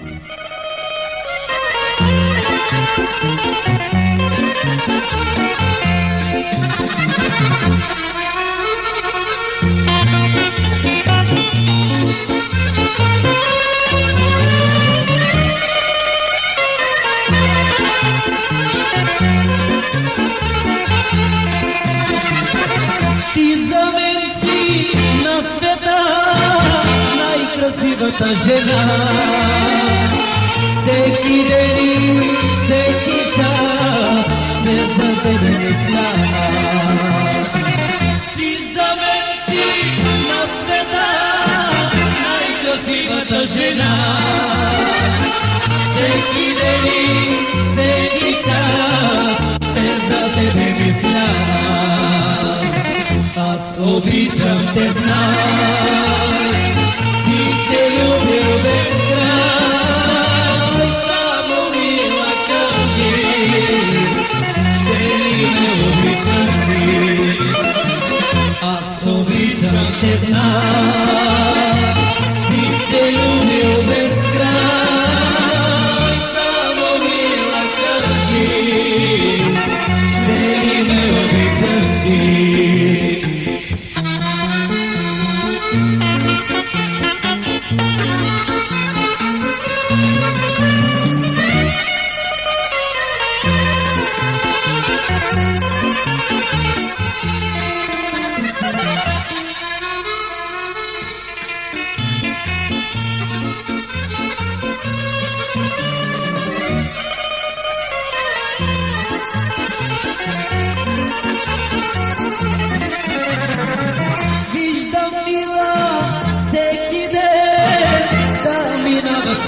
Thank you. Красивата жена. Всеки ден всеки час се за тебе не Ти за мен си на света най-красивата жена. Всеки ден всеки час се за тебе мисля. Chetna.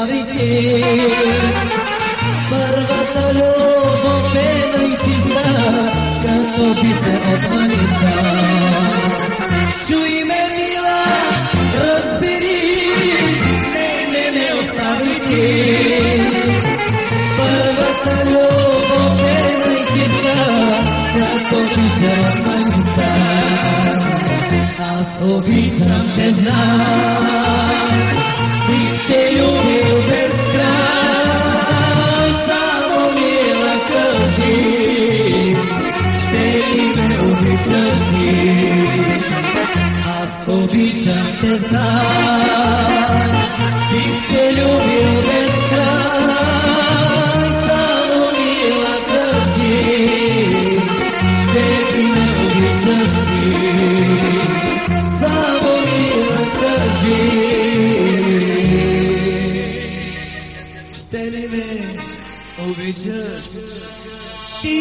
ме оставите. Първата любов е най-чиста, като бисер от маниста. Чуй ме, мила, разбери, не, не ме оставите. Първата любов е най-чиста, като бисер от маниста. Аз обичам те знам, обичам те знам, бих те любил без край, само мила кажи, ще ли ме обичаш ти? Само мила кажи, ще ли ме обичаш ти?